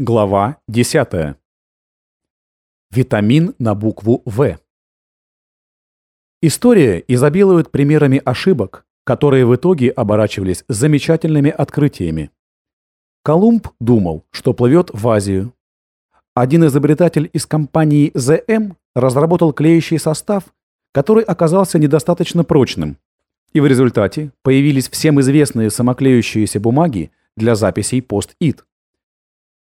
Глава 10. Витамин на букву В. История изобилует примерами ошибок, которые в итоге оборачивались замечательными открытиями. Колумб думал, что плывет в Азию. Один изобретатель из компании ЗМ разработал клеящий состав, который оказался недостаточно прочным, и в результате появились всем известные самоклеющиеся бумаги для записей пост-ит.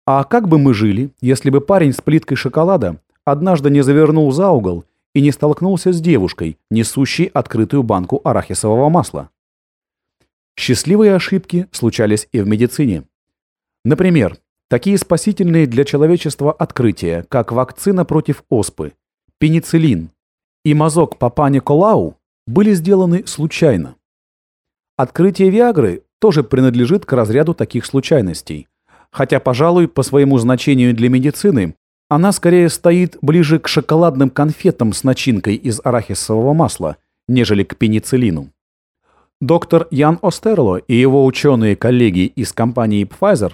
А как бы мы жили, если бы парень с плиткой шоколада однажды не завернул за угол и не столкнулся с девушкой, несущей открытую банку арахисового масла? Счастливые ошибки случались и в медицине. Например, такие спасительные для человечества открытия, как вакцина против оспы, пенициллин и мазок Папа Николау, были сделаны случайно. Открытие Виагры тоже принадлежит к разряду таких случайностей – хотя, пожалуй, по своему значению для медицины она скорее стоит ближе к шоколадным конфетам с начинкой из арахисового масла, нежели к пенициллину. Доктор Ян Остерло и его ученые-коллеги из компании Pfizer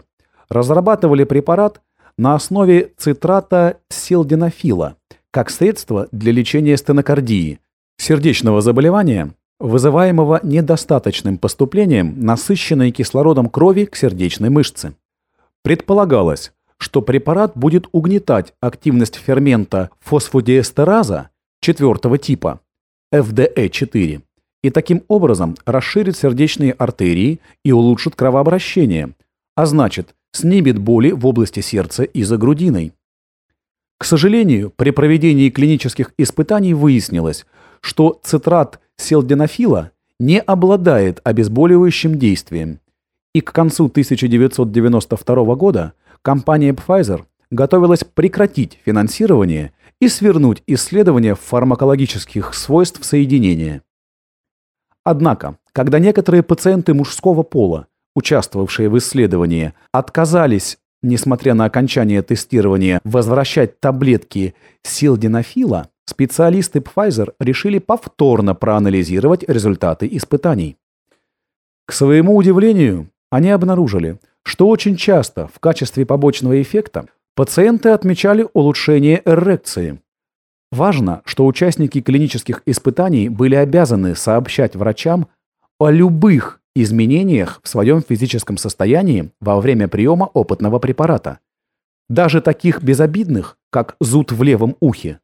разрабатывали препарат на основе цитрата силденафила как средство для лечения стенокардии, сердечного заболевания, вызываемого недостаточным поступлением насыщенной кислородом крови к сердечной мышце. Предполагалось, что препарат будет угнетать активность фермента фосфодиэстераза четвертого типа, FDE4, и таким образом расширит сердечные артерии и улучшит кровообращение, а значит, снимет боли в области сердца и за грудиной. К сожалению, при проведении клинических испытаний выяснилось, что цитрат селденафила не обладает обезболивающим действием и к концу 1992 года компания Pfizer готовилась прекратить финансирование и свернуть исследования фармакологических свойств соединения. Однако, когда некоторые пациенты мужского пола, участвовавшие в исследовании, отказались, несмотря на окончание тестирования, возвращать таблетки силденафила, специалисты Pfizer решили повторно проанализировать результаты испытаний. К своему удивлению, они обнаружили, что очень часто в качестве побочного эффекта пациенты отмечали улучшение эрекции. Важно, что участники клинических испытаний были обязаны сообщать врачам о любых изменениях в своем физическом состоянии во время приема опытного препарата. Даже таких безобидных, как зуд в левом ухе.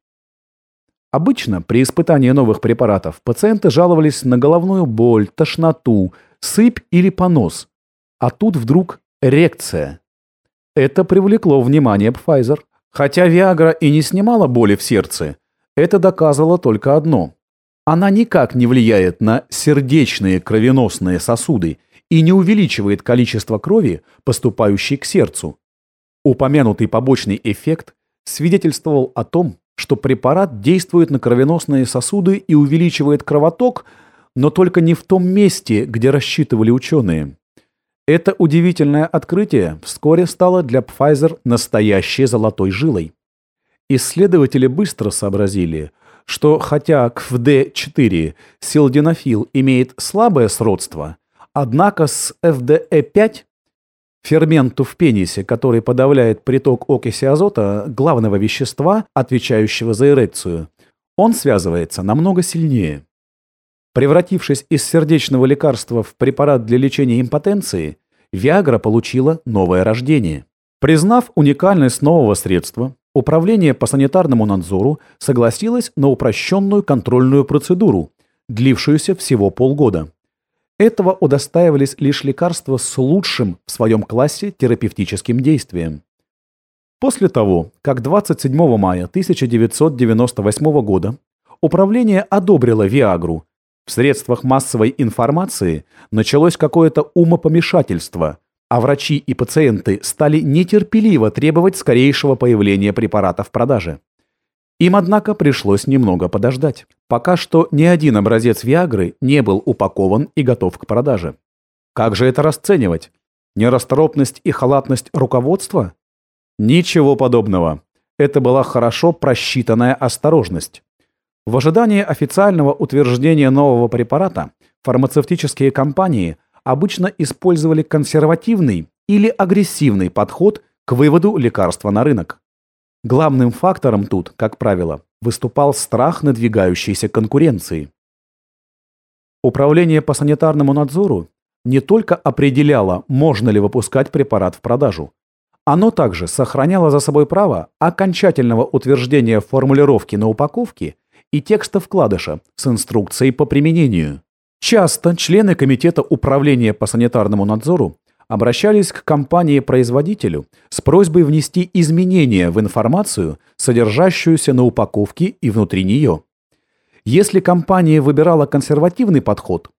Обычно при испытании новых препаратов пациенты жаловались на головную боль, тошноту, сыпь или понос, а тут вдруг эрекция. Это привлекло внимание Pfizer. Хотя Viagra и не снимала боли в сердце, это доказывало только одно. Она никак не влияет на сердечные кровеносные сосуды и не увеличивает количество крови, поступающей к сердцу. Упомянутый побочный эффект свидетельствовал о том, что препарат действует на кровеносные сосуды и увеличивает кровоток, но только не в том месте, где рассчитывали ученые. Это удивительное открытие вскоре стало для Pfizer настоящей золотой жилой. Исследователи быстро сообразили, что хотя КФД-4 силденафил имеет слабое сродство, однако с ФДЭ5 ферменту в пенисе, который подавляет приток окиси азота, главного вещества, отвечающего за эрекцию, он связывается намного сильнее. Превратившись из сердечного лекарства в препарат для лечения импотенции, Виагра получила новое рождение. Признав уникальность нового средства, Управление по санитарному надзору согласилось на упрощенную контрольную процедуру, длившуюся всего полгода. Этого удостаивались лишь лекарства с лучшим в своем классе терапевтическим действием. После того, как 27 мая 1998 года управление одобрило Виагру в средствах массовой информации началось какое-то умопомешательство, а врачи и пациенты стали нетерпеливо требовать скорейшего появления препарата в продаже. Им, однако, пришлось немного подождать. Пока что ни один образец Виагры не был упакован и готов к продаже. Как же это расценивать? Нерасторопность и халатность руководства? Ничего подобного. Это была хорошо просчитанная осторожность. В ожидании официального утверждения нового препарата фармацевтические компании обычно использовали консервативный или агрессивный подход к выводу лекарства на рынок. Главным фактором тут, как правило, выступал страх надвигающейся конкуренции. Управление по санитарному надзору не только определяло, можно ли выпускать препарат в продажу, оно также сохраняло за собой право окончательного утверждения формулировки на упаковке и текста вкладыша с инструкцией по применению. Часто члены Комитета управления по санитарному надзору обращались к компании-производителю с просьбой внести изменения в информацию, содержащуюся на упаковке и внутри нее. Если компания выбирала консервативный подход,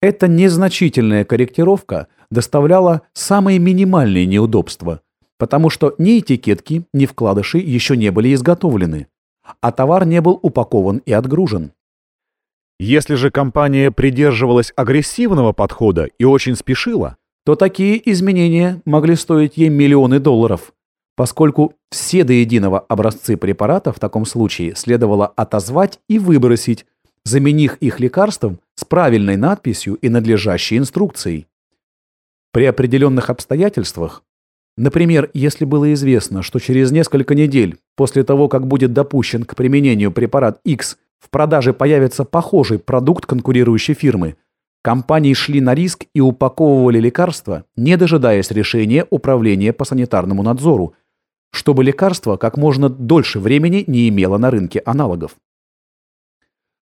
эта незначительная корректировка доставляла самые минимальные неудобства, потому что ни этикетки, ни вкладыши еще не были изготовлены, а товар не был упакован и отгружен. Если же компания придерживалась агрессивного подхода и очень спешила, то такие изменения могли стоить ей миллионы долларов, поскольку все до единого образцы препарата в таком случае следовало отозвать и выбросить, заменив их лекарством с правильной надписью и надлежащей инструкцией. При определенных обстоятельствах, например, если было известно, что через несколько недель после того, как будет допущен к применению препарат X, в продаже появится похожий продукт конкурирующей фирмы – Компании шли на риск и упаковывали лекарства, не дожидаясь решения Управления по санитарному надзору, чтобы лекарство как можно дольше времени не имело на рынке аналогов.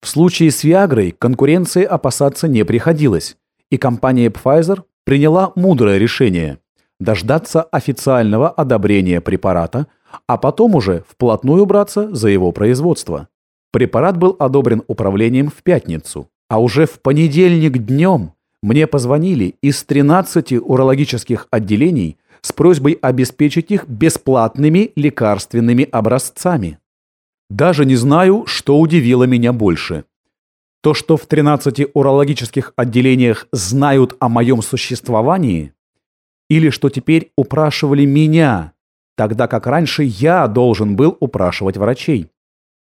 В случае с Виагрой конкуренции опасаться не приходилось, и компания Pfizer приняла мудрое решение – дождаться официального одобрения препарата, а потом уже вплотную браться за его производство. Препарат был одобрен управлением в пятницу, а уже в понедельник днем мне позвонили из 13 урологических отделений с просьбой обеспечить их бесплатными лекарственными образцами. Даже не знаю, что удивило меня больше. То, что в 13 урологических отделениях знают о моем существовании, или что теперь упрашивали меня, тогда как раньше я должен был упрашивать врачей.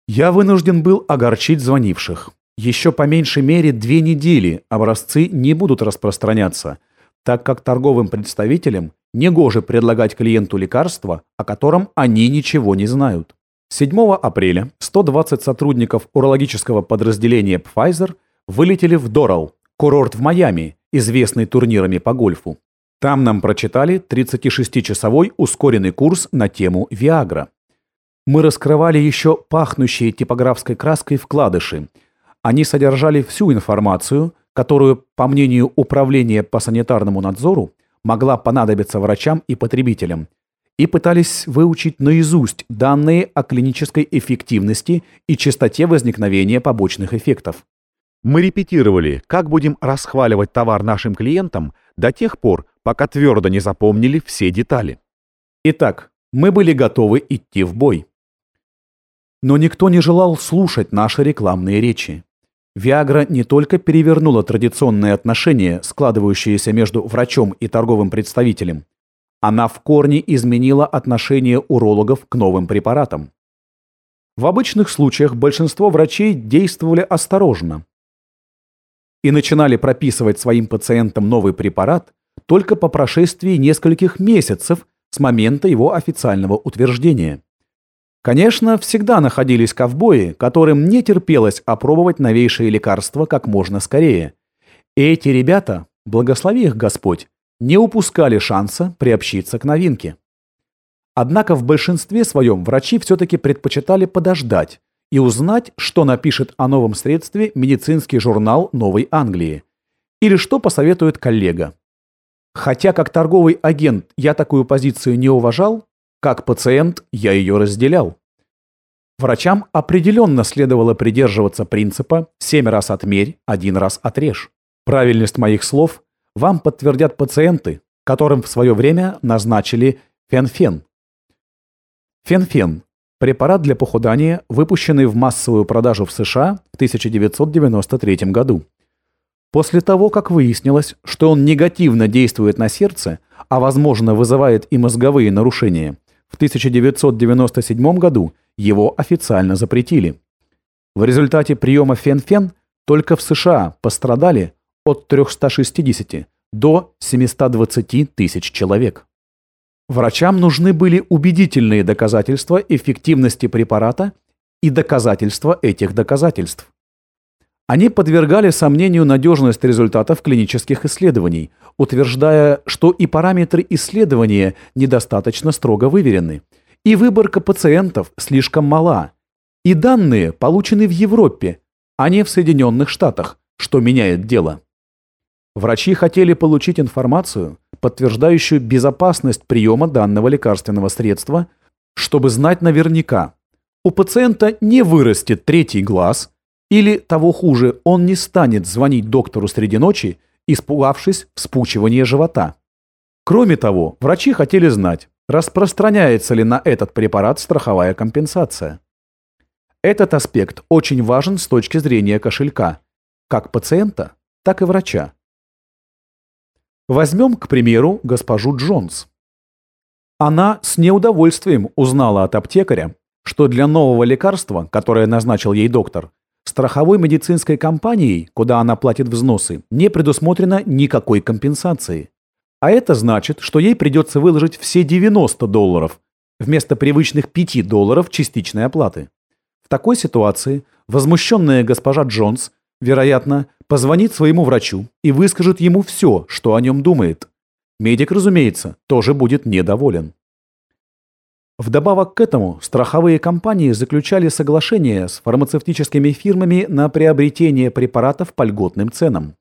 Я вынужден был огорчить звонивших. Еще по меньшей мере две недели образцы не будут распространяться, так как торговым представителям негоже предлагать клиенту лекарство, о котором они ничего не знают. 7 апреля 120 сотрудников урологического подразделения Pfizer вылетели в Дорал, курорт в Майами, известный турнирами по гольфу. Там нам прочитали 36-часовой ускоренный курс на тему Viagra. Мы раскрывали еще пахнущие типографской краской вкладыши – они содержали всю информацию, которую, по мнению Управления по санитарному надзору, могла понадобиться врачам и потребителям, и пытались выучить наизусть данные о клинической эффективности и частоте возникновения побочных эффектов. Мы репетировали, как будем расхваливать товар нашим клиентам до тех пор, пока твердо не запомнили все детали. Итак, мы были готовы идти в бой. Но никто не желал слушать наши рекламные речи. Виагра не только перевернула традиционные отношения, складывающиеся между врачом и торговым представителем, она в корне изменила отношение урологов к новым препаратам. В обычных случаях большинство врачей действовали осторожно и начинали прописывать своим пациентам новый препарат только по прошествии нескольких месяцев с момента его официального утверждения. Конечно, всегда находились ковбои, которым не терпелось опробовать новейшие лекарства как можно скорее. Эти ребята, благослови их Господь, не упускали шанса приобщиться к новинке. Однако в большинстве своем врачи все-таки предпочитали подождать и узнать, что напишет о новом средстве медицинский журнал Новой Англии или что посоветует коллега. Хотя как торговый агент я такую позицию не уважал, как пациент я ее разделял. Врачам определенно следовало придерживаться принципа «семь раз отмерь, один раз отрежь». Правильность моих слов вам подтвердят пациенты, которым в свое время назначили фенфен. Фенфен – препарат для похудания, выпущенный в массовую продажу в США в 1993 году. После того, как выяснилось, что он негативно действует на сердце, а возможно вызывает и мозговые нарушения, в 1997 году его официально запретили. В результате приема фен-фен только в США пострадали от 360 до 720 тысяч человек. Врачам нужны были убедительные доказательства эффективности препарата и доказательства этих доказательств. Они подвергали сомнению надежность результатов клинических исследований, утверждая, что и параметры исследования недостаточно строго выверены, и выборка пациентов слишком мала, и данные получены в Европе, а не в Соединенных Штатах, что меняет дело. Врачи хотели получить информацию, подтверждающую безопасность приема данного лекарственного средства, чтобы знать наверняка, у пациента не вырастет третий глаз, или, того хуже, он не станет звонить доктору среди ночи, испугавшись вспучивания живота. Кроме того, врачи хотели знать, распространяется ли на этот препарат страховая компенсация. Этот аспект очень важен с точки зрения кошелька, как пациента, так и врача. Возьмем, к примеру, госпожу Джонс. Она с неудовольствием узнала от аптекаря, что для нового лекарства, которое назначил ей доктор, страховой медицинской компанией, куда она платит взносы, не предусмотрено никакой компенсации. А это значит, что ей придется выложить все 90 долларов вместо привычных 5 долларов частичной оплаты. В такой ситуации возмущенная госпожа Джонс, вероятно, позвонит своему врачу и выскажет ему все, что о нем думает. Медик, разумеется, тоже будет недоволен. Вдобавок к этому, страховые компании заключали соглашения с фармацевтическими фирмами на приобретение препаратов по льготным ценам.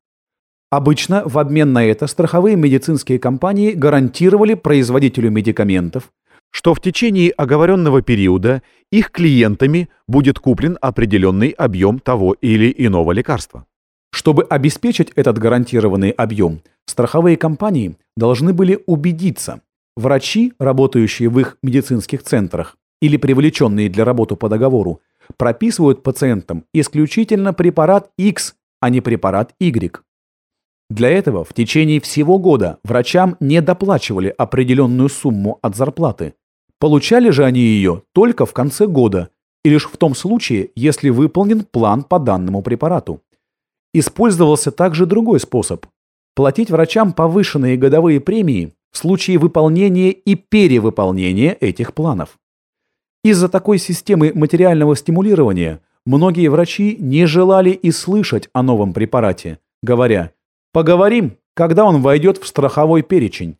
Обычно в обмен на это страховые медицинские компании гарантировали производителю медикаментов, что в течение оговоренного периода их клиентами будет куплен определенный объем того или иного лекарства. Чтобы обеспечить этот гарантированный объем, страховые компании должны были убедиться, врачи, работающие в их медицинских центрах или привлеченные для работы по договору, прописывают пациентам исключительно препарат X, а не препарат Y. Для этого в течение всего года врачам не доплачивали определенную сумму от зарплаты, Получали же они ее только в конце года и лишь в том случае, если выполнен план по данному препарату. Использовался также другой способ – платить врачам повышенные годовые премии в случае выполнения и перевыполнения этих планов. Из-за такой системы материального стимулирования многие врачи не желали и слышать о новом препарате, говоря «поговорим, когда он войдет в страховой перечень».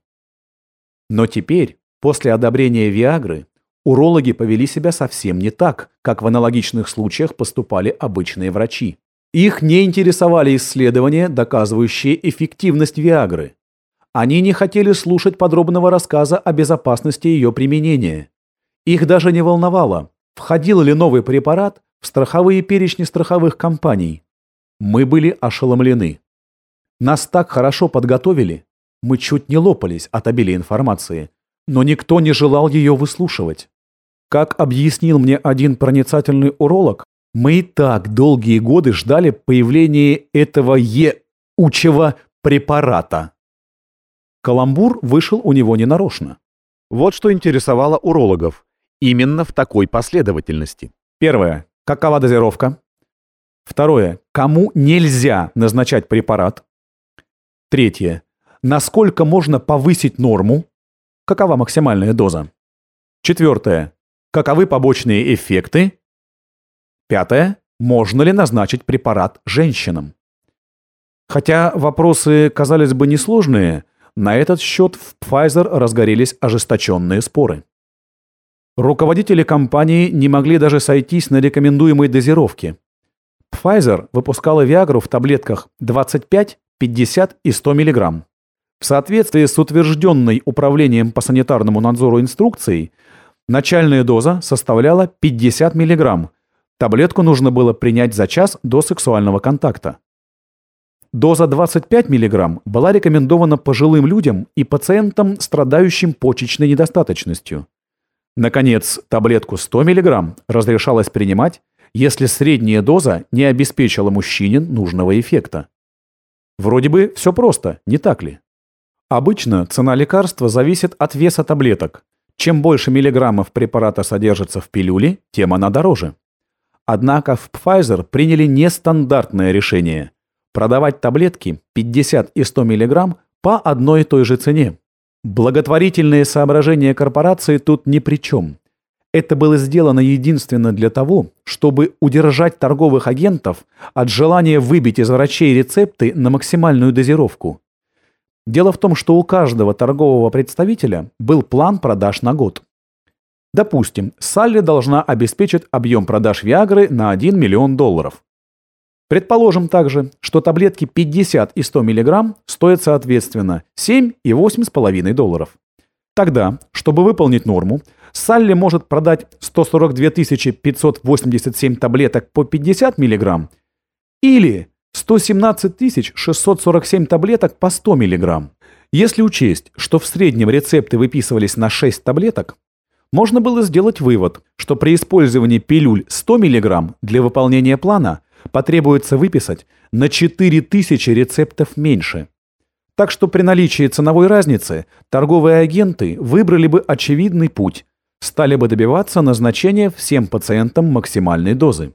Но теперь, После одобрения Виагры урологи повели себя совсем не так, как в аналогичных случаях поступали обычные врачи. Их не интересовали исследования, доказывающие эффективность Виагры. Они не хотели слушать подробного рассказа о безопасности ее применения. Их даже не волновало, входил ли новый препарат в страховые перечни страховых компаний. Мы были ошеломлены. Нас так хорошо подготовили, мы чуть не лопались от обилия информации, но никто не желал ее выслушивать. Как объяснил мне один проницательный уролог, мы и так долгие годы ждали появления этого еучего препарата. Каламбур вышел у него ненарочно. Вот что интересовало урологов. Именно в такой последовательности. Первое. Какова дозировка? Второе. Кому нельзя назначать препарат? Третье. Насколько можно повысить норму? Какова максимальная доза? Четвертое. Каковы побочные эффекты? Пятое. Можно ли назначить препарат женщинам? Хотя вопросы казались бы несложные, на этот счет в Pfizer разгорелись ожесточенные споры. Руководители компании не могли даже сойтись на рекомендуемой дозировке. Pfizer выпускала Viagra в таблетках 25, 50 и 100 мг. В соответствии с утвержденной Управлением по санитарному надзору инструкцией, начальная доза составляла 50 мг. Таблетку нужно было принять за час до сексуального контакта. Доза 25 мг была рекомендована пожилым людям и пациентам, страдающим почечной недостаточностью. Наконец, таблетку 100 мг разрешалось принимать, если средняя доза не обеспечила мужчине нужного эффекта. Вроде бы все просто, не так ли? Обычно цена лекарства зависит от веса таблеток. Чем больше миллиграммов препарата содержится в пилюле, тем она дороже. Однако в Pfizer приняли нестандартное решение – продавать таблетки 50 и 100 мг по одной и той же цене. Благотворительные соображения корпорации тут ни при чем. Это было сделано единственно для того, чтобы удержать торговых агентов от желания выбить из врачей рецепты на максимальную дозировку. Дело в том, что у каждого торгового представителя был план продаж на год. Допустим, Салли должна обеспечить объем продаж Виагры на 1 миллион долларов. Предположим также, что таблетки 50 и 100 мг стоят соответственно 7 и 8,5 долларов. Тогда, чтобы выполнить норму, Салли может продать 142 587 таблеток по 50 мг или 117 647 таблеток по 100 мг. Если учесть, что в среднем рецепты выписывались на 6 таблеток, можно было сделать вывод, что при использовании пилюль 100 мг для выполнения плана – потребуется выписать на 4000 рецептов меньше. Так что при наличии ценовой разницы торговые агенты выбрали бы очевидный путь, стали бы добиваться назначения всем пациентам максимальной дозы.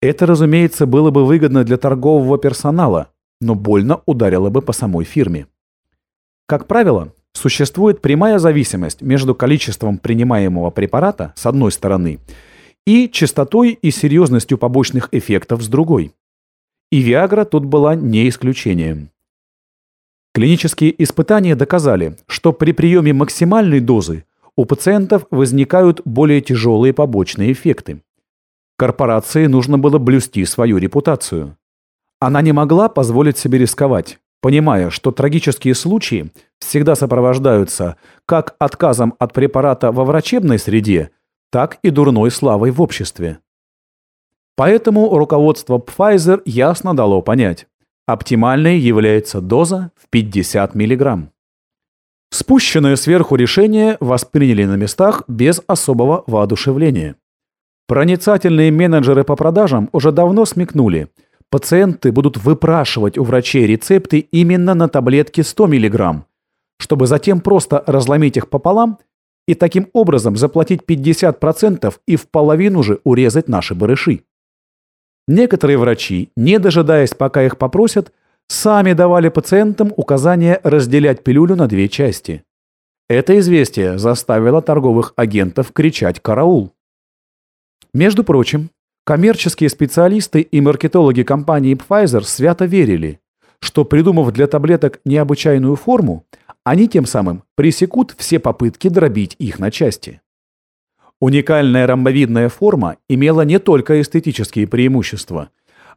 Это, разумеется, было бы выгодно для торгового персонала, но больно ударило бы по самой фирме. Как правило, существует прямая зависимость между количеством принимаемого препарата с одной стороны и частотой и серьезностью побочных эффектов с другой. И Виагра тут была не исключением. Клинические испытания доказали, что при приеме максимальной дозы у пациентов возникают более тяжелые побочные эффекты. Корпорации нужно было блюсти свою репутацию. Она не могла позволить себе рисковать, понимая, что трагические случаи всегда сопровождаются как отказом от препарата во врачебной среде, так и дурной славой в обществе. Поэтому руководство Pfizer ясно дало понять, оптимальной является доза в 50 мг. Спущенное сверху решение восприняли на местах без особого воодушевления. Проницательные менеджеры по продажам уже давно смекнули, пациенты будут выпрашивать у врачей рецепты именно на таблетки 100 мг, чтобы затем просто разломить их пополам и таким образом заплатить 50% и в половину же урезать наши барыши. Некоторые врачи, не дожидаясь, пока их попросят, сами давали пациентам указание разделять пилюлю на две части. Это известие заставило торговых агентов кричать «караул». Между прочим, коммерческие специалисты и маркетологи компании Pfizer свято верили, что придумав для таблеток необычайную форму, они тем самым пресекут все попытки дробить их на части. Уникальная ромбовидная форма имела не только эстетические преимущества.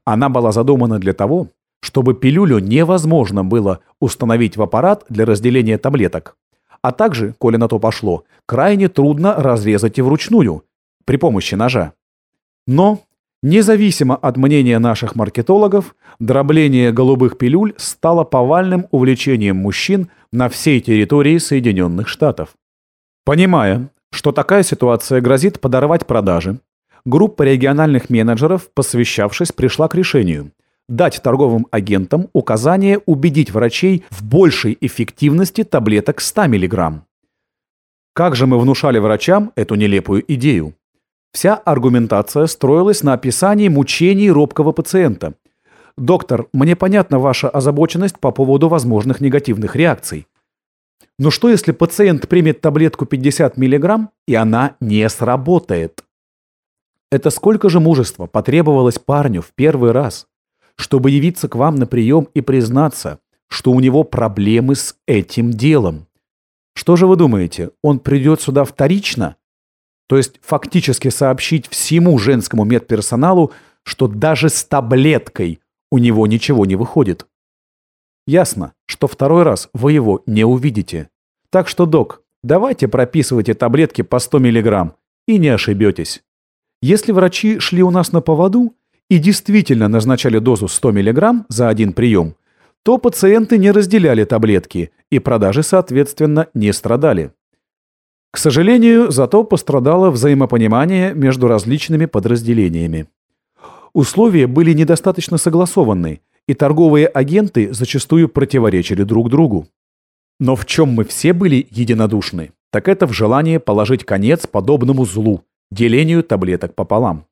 Она была задумана для того, чтобы пилюлю невозможно было установить в аппарат для разделения таблеток, а также, коли на то пошло, крайне трудно разрезать и вручную, при помощи ножа. Но Независимо от мнения наших маркетологов, дробление голубых пилюль стало повальным увлечением мужчин на всей территории Соединенных Штатов. Понимая, что такая ситуация грозит подорвать продажи, группа региональных менеджеров, посвящавшись, пришла к решению дать торговым агентам указание убедить врачей в большей эффективности таблеток 100 мг. Как же мы внушали врачам эту нелепую идею? Вся аргументация строилась на описании мучений робкого пациента. «Доктор, мне понятна ваша озабоченность по поводу возможных негативных реакций. Но что, если пациент примет таблетку 50 мг, и она не сработает?» Это сколько же мужества потребовалось парню в первый раз, чтобы явиться к вам на прием и признаться, что у него проблемы с этим делом? Что же вы думаете, он придет сюда вторично то есть фактически сообщить всему женскому медперсоналу, что даже с таблеткой у него ничего не выходит. Ясно, что второй раз вы его не увидите. Так что, док, давайте прописывайте таблетки по 100 мг и не ошибетесь. Если врачи шли у нас на поводу и действительно назначали дозу 100 мг за один прием, то пациенты не разделяли таблетки и продажи, соответственно, не страдали. К сожалению, зато пострадало взаимопонимание между различными подразделениями. Условия были недостаточно согласованы, и торговые агенты зачастую противоречили друг другу. Но в чем мы все были единодушны, так это в желании положить конец подобному злу, делению таблеток пополам.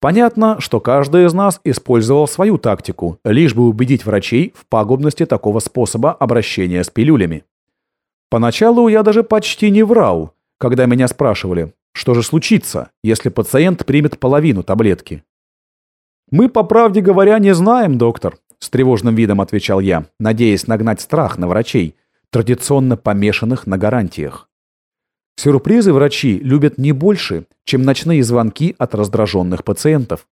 Понятно, что каждый из нас использовал свою тактику, лишь бы убедить врачей в пагубности такого способа обращения с пилюлями. Поначалу я даже почти не врал, когда меня спрашивали, что же случится, если пациент примет половину таблетки. «Мы, по правде говоря, не знаем, доктор», — с тревожным видом отвечал я, надеясь нагнать страх на врачей, традиционно помешанных на гарантиях. Сюрпризы врачи любят не больше, чем ночные звонки от раздраженных пациентов.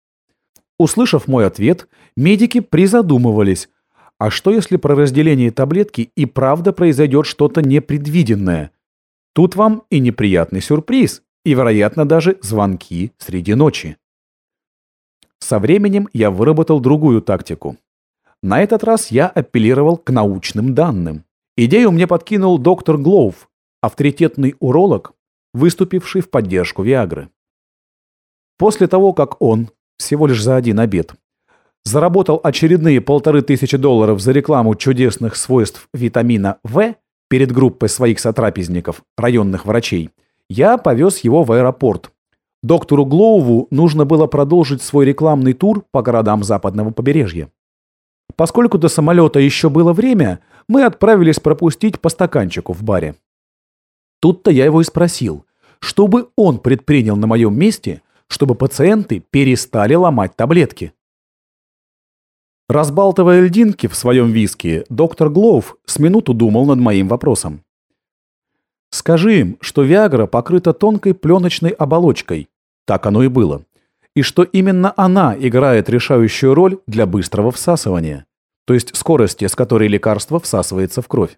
Услышав мой ответ, медики призадумывались, а что если про разделение таблетки и правда произойдет что-то непредвиденное? Тут вам и неприятный сюрприз, и, вероятно, даже звонки среди ночи. Со временем я выработал другую тактику. На этот раз я апеллировал к научным данным. Идею мне подкинул доктор Глоув, авторитетный уролог, выступивший в поддержку Виагры. После того, как он, всего лишь за один обед, заработал очередные полторы тысячи долларов за рекламу чудесных свойств витамина В перед группой своих сотрапезников, районных врачей, я повез его в аэропорт. Доктору Глоуву нужно было продолжить свой рекламный тур по городам западного побережья. Поскольку до самолета еще было время, мы отправились пропустить по стаканчику в баре. Тут-то я его и спросил, что бы он предпринял на моем месте, чтобы пациенты перестали ломать таблетки. Разбалтывая льдинки в своем виске, доктор Глоув с минуту думал над моим вопросом. «Скажи им, что Виагра покрыта тонкой пленочной оболочкой. Так оно и было. И что именно она играет решающую роль для быстрого всасывания, то есть скорости, с которой лекарство всасывается в кровь.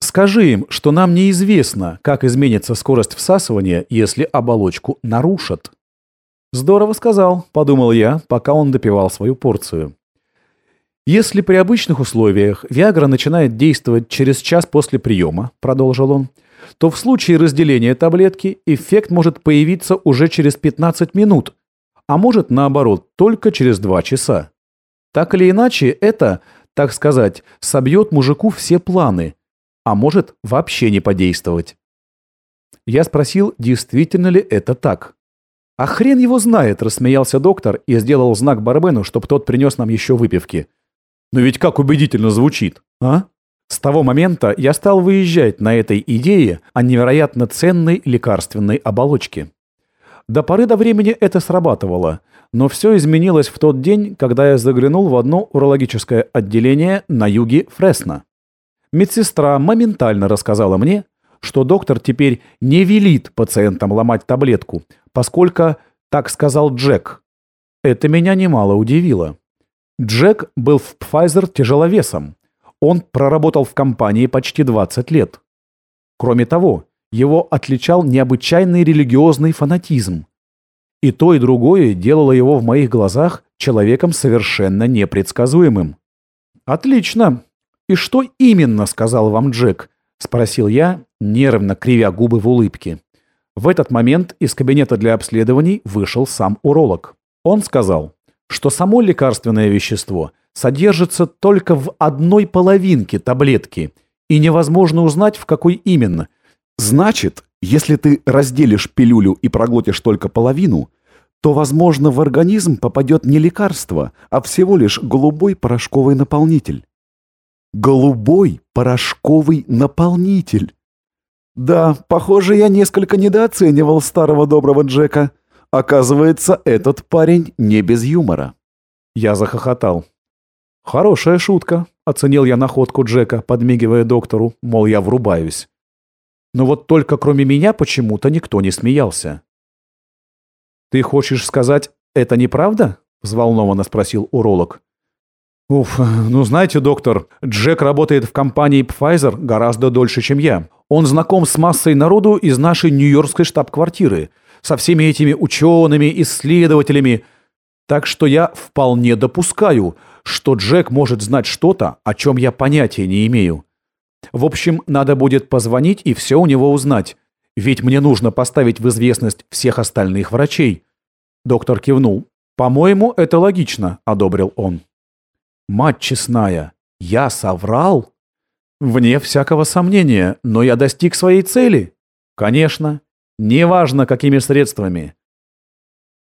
Скажи им, что нам неизвестно, как изменится скорость всасывания, если оболочку нарушат». «Здорово сказал», — подумал я, пока он допивал свою порцию. Если при обычных условиях Виагра начинает действовать через час после приема, продолжил он, то в случае разделения таблетки эффект может появиться уже через 15 минут, а может наоборот только через 2 часа. Так или иначе, это, так сказать, собьет мужику все планы, а может вообще не подействовать. Я спросил, действительно ли это так. «А хрен его знает», – рассмеялся доктор и сделал знак Барбену, чтобы тот принес нам еще выпивки. Но ведь как убедительно звучит, а? С того момента я стал выезжать на этой идее о невероятно ценной лекарственной оболочке. До поры до времени это срабатывало, но все изменилось в тот день, когда я заглянул в одно урологическое отделение на юге Фресно. Медсестра моментально рассказала мне, что доктор теперь не велит пациентам ломать таблетку, поскольку так сказал Джек. Это меня немало удивило. Джек был в Pfizer тяжеловесом. Он проработал в компании почти 20 лет. Кроме того, его отличал необычайный религиозный фанатизм. И то, и другое делало его в моих глазах человеком совершенно непредсказуемым. «Отлично. И что именно сказал вам Джек?» – спросил я, нервно кривя губы в улыбке. В этот момент из кабинета для обследований вышел сам уролог. Он сказал, что само лекарственное вещество содержится только в одной половинке таблетки, и невозможно узнать, в какой именно. Значит, если ты разделишь пилюлю и проглотишь только половину, то, возможно, в организм попадет не лекарство, а всего лишь голубой порошковый наполнитель. Голубой порошковый наполнитель. Да, похоже, я несколько недооценивал старого доброго Джека. Оказывается, этот парень не без юмора. Я захохотал. «Хорошая шутка», — оценил я находку Джека, подмигивая доктору, мол, я врубаюсь. Но вот только кроме меня почему-то никто не смеялся. «Ты хочешь сказать, это неправда?» — взволнованно спросил уролог. «Уф, ну знаете, доктор, Джек работает в компании Pfizer гораздо дольше, чем я. Он знаком с массой народу из нашей нью-йоркской штаб-квартиры со всеми этими учеными, исследователями. Так что я вполне допускаю, что Джек может знать что-то, о чем я понятия не имею. В общем, надо будет позвонить и все у него узнать. Ведь мне нужно поставить в известность всех остальных врачей. Доктор кивнул. «По-моему, это логично», — одобрил он. «Мать честная, я соврал?» «Вне всякого сомнения, но я достиг своей цели». «Конечно. Неважно, какими средствами.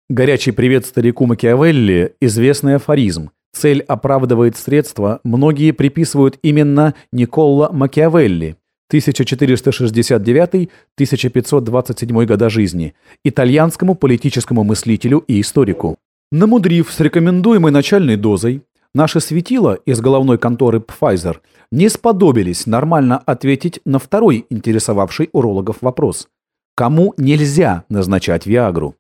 Горячий привет старику Макиавелли – известный афоризм. Цель оправдывает средства, многие приписывают именно Николла Макиавелли. 1469-1527 года жизни, итальянскому политическому мыслителю и историку. Намудрив с рекомендуемой начальной дозой, наши светила из головной конторы Pfizer не сподобились нормально ответить на второй интересовавший урологов вопрос. Кому нельзя назначать Виагру?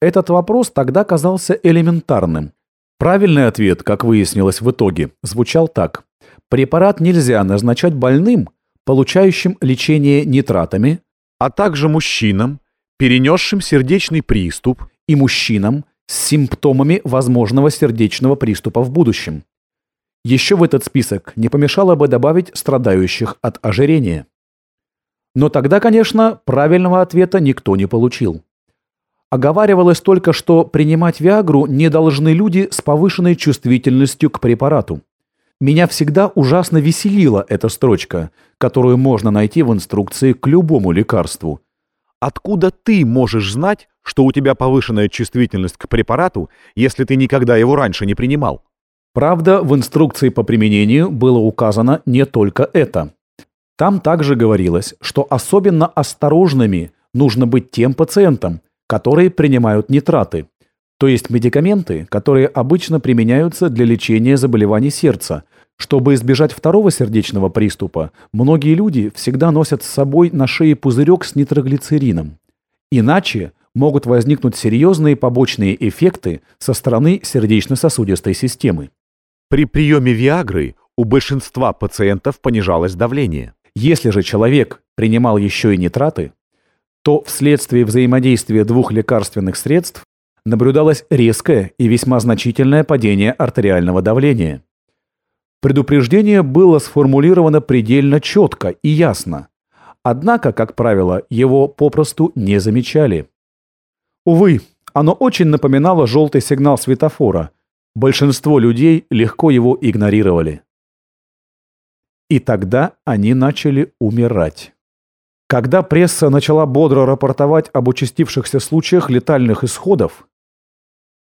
Этот вопрос тогда казался элементарным. Правильный ответ, как выяснилось в итоге, звучал так. Препарат нельзя назначать больным, получающим лечение нитратами, а также мужчинам, перенесшим сердечный приступ, и мужчинам с симптомами возможного сердечного приступа в будущем. Еще в этот список не помешало бы добавить страдающих от ожирения. Но тогда, конечно, правильного ответа никто не получил. Оговаривалось только, что принимать Виагру не должны люди с повышенной чувствительностью к препарату. Меня всегда ужасно веселила эта строчка, которую можно найти в инструкции к любому лекарству. Откуда ты можешь знать, что у тебя повышенная чувствительность к препарату, если ты никогда его раньше не принимал? Правда, в инструкции по применению было указано не только это. Там также говорилось, что особенно осторожными нужно быть тем пациентам, которые принимают нитраты, то есть медикаменты, которые обычно применяются для лечения заболеваний сердца. Чтобы избежать второго сердечного приступа, многие люди всегда носят с собой на шее пузырек с нитроглицерином. Иначе могут возникнуть серьезные побочные эффекты со стороны сердечно-сосудистой системы. При приеме Виагры у большинства пациентов понижалось давление. Если же человек принимал еще и нитраты, то вследствие взаимодействия двух лекарственных средств наблюдалось резкое и весьма значительное падение артериального давления. Предупреждение было сформулировано предельно четко и ясно. Однако, как правило, его попросту не замечали. Увы, оно очень напоминало желтый сигнал светофора. Большинство людей легко его игнорировали. И тогда они начали умирать. Когда пресса начала бодро рапортовать об участившихся случаях летальных исходов,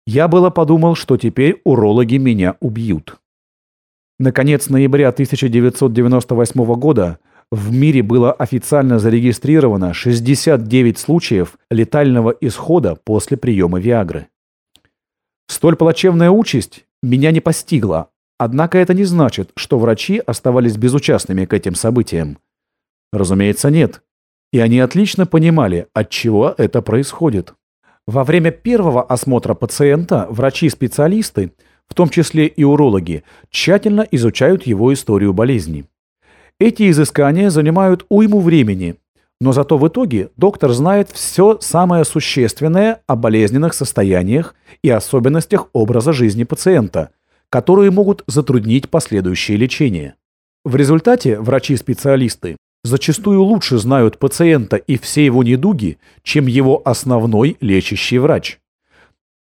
я было подумал, что теперь урологи меня убьют. Наконец ноября 1998 года в мире было официально зарегистрировано 69 случаев летального исхода после приема Виагры. Столь плачевная участь меня не постигла, однако это не значит, что врачи оставались безучастными к этим событиям. Разумеется, нет и они отлично понимали, от чего это происходит. Во время первого осмотра пациента врачи-специалисты, в том числе и урологи, тщательно изучают его историю болезни. Эти изыскания занимают уйму времени, но зато в итоге доктор знает все самое существенное о болезненных состояниях и особенностях образа жизни пациента, которые могут затруднить последующее лечение. В результате врачи-специалисты зачастую лучше знают пациента и все его недуги, чем его основной лечащий врач.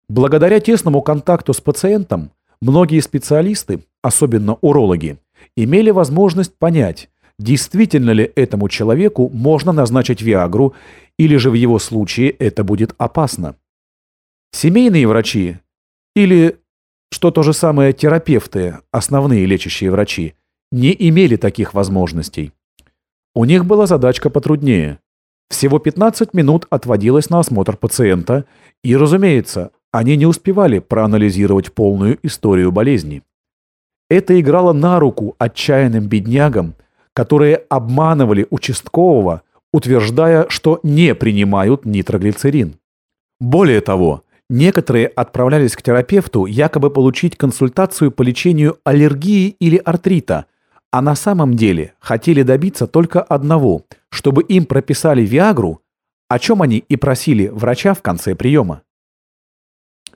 Благодаря тесному контакту с пациентом, многие специалисты, особенно урологи, имели возможность понять, действительно ли этому человеку можно назначить Виагру, или же в его случае это будет опасно. Семейные врачи, или, что то же самое, терапевты, основные лечащие врачи, не имели таких возможностей. У них была задачка потруднее. Всего 15 минут отводилось на осмотр пациента, и, разумеется, они не успевали проанализировать полную историю болезни. Это играло на руку отчаянным беднягам, которые обманывали участкового, утверждая, что не принимают нитроглицерин. Более того, некоторые отправлялись к терапевту якобы получить консультацию по лечению аллергии или артрита – а на самом деле хотели добиться только одного, чтобы им прописали Виагру, о чем они и просили врача в конце приема.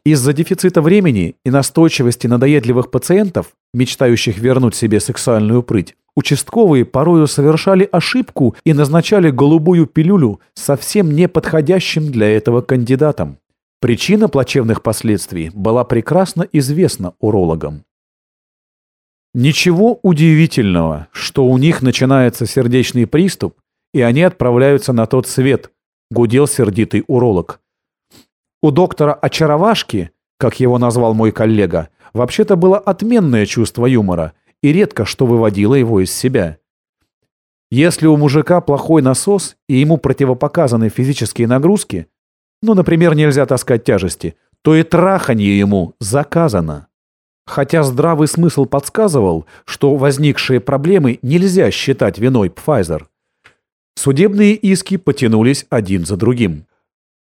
Из-за дефицита времени и настойчивости надоедливых пациентов, мечтающих вернуть себе сексуальную прыть, участковые порою совершали ошибку и назначали голубую пилюлю совсем не подходящим для этого кандидатам. Причина плачевных последствий была прекрасно известна урологам. Ничего удивительного, что у них начинается сердечный приступ, и они отправляются на тот свет, гудел сердитый уролог. У доктора Очаровашки, как его назвал мой коллега, вообще-то было отменное чувство юмора, и редко что выводило его из себя. Если у мужика плохой насос и ему противопоказаны физические нагрузки, ну, например, нельзя таскать тяжести, то и траханье ему заказано. Хотя здравый смысл подсказывал, что возникшие проблемы нельзя считать виной Pfizer. Судебные иски потянулись один за другим.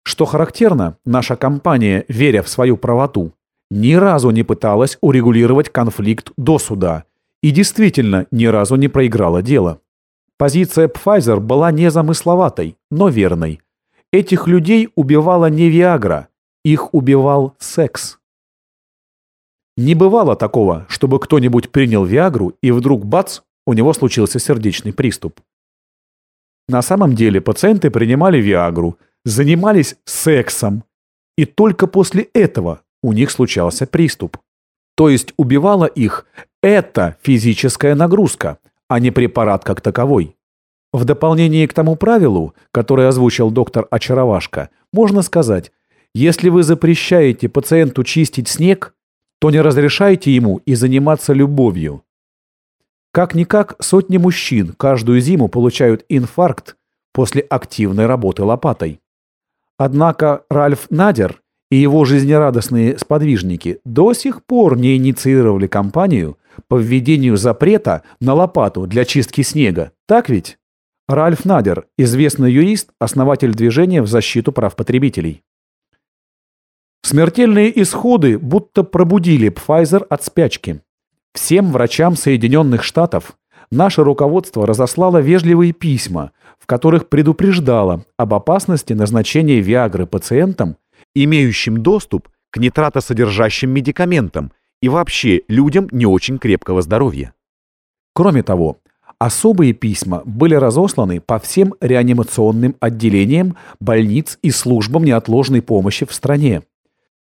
Что характерно, наша компания, веря в свою правоту, ни разу не пыталась урегулировать конфликт до суда и действительно ни разу не проиграла дело. Позиция Pfizer была незамысловатой, но верной. Этих людей убивала не Виагра, их убивал секс. Не бывало такого, чтобы кто-нибудь принял Виагру и вдруг бац, у него случился сердечный приступ. На самом деле пациенты принимали Виагру, занимались сексом, и только после этого у них случался приступ. То есть убивала их эта физическая нагрузка, а не препарат как таковой. В дополнение к тому правилу, которое озвучил доктор Очаровашка, можно сказать, если вы запрещаете пациенту чистить снег, то не разрешайте ему и заниматься любовью. Как-никак сотни мужчин каждую зиму получают инфаркт после активной работы лопатой. Однако Ральф Надер и его жизнерадостные сподвижники до сих пор не инициировали кампанию по введению запрета на лопату для чистки снега. Так ведь? Ральф Надер, известный юрист, основатель движения в защиту прав потребителей. Смертельные исходы будто пробудили Pfizer от спячки. Всем врачам Соединенных Штатов наше руководство разослало вежливые письма, в которых предупреждало об опасности назначения Виагры пациентам, имеющим доступ к нитратосодержащим медикаментам и вообще людям не очень крепкого здоровья. Кроме того, особые письма были разосланы по всем реанимационным отделениям больниц и службам неотложной помощи в стране.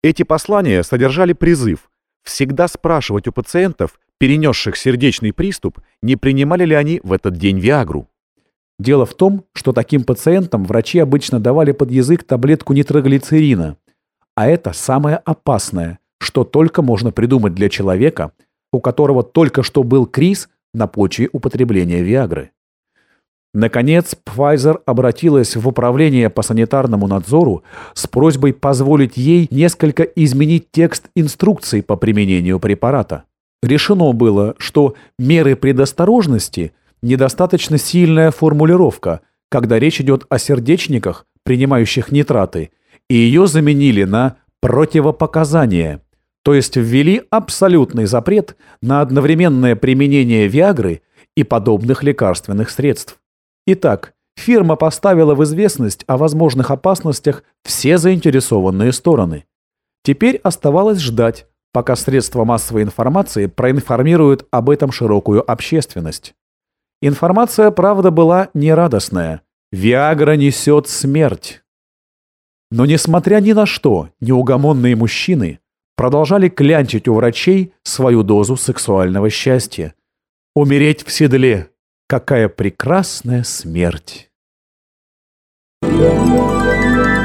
Эти послания содержали призыв всегда спрашивать у пациентов, перенесших сердечный приступ, не принимали ли они в этот день Виагру. Дело в том, что таким пациентам врачи обычно давали под язык таблетку нитроглицерина, а это самое опасное, что только можно придумать для человека, у которого только что был криз на почве употребления Виагры. Наконец, Pfizer обратилась в управление по санитарному надзору с просьбой позволить ей несколько изменить текст инструкции по применению препарата. Решено было, что меры предосторожности – недостаточно сильная формулировка, когда речь идет о сердечниках, принимающих нитраты, и ее заменили на противопоказания, то есть ввели абсолютный запрет на одновременное применение Виагры и подобных лекарственных средств. Итак, фирма поставила в известность о возможных опасностях все заинтересованные стороны. Теперь оставалось ждать, пока средства массовой информации проинформируют об этом широкую общественность. Информация, правда, была нерадостная. Виагра несет смерть. Но несмотря ни на что, неугомонные мужчины продолжали клянчить у врачей свою дозу сексуального счастья. Умереть в седле, Какая прекрасная смерть! Thank you.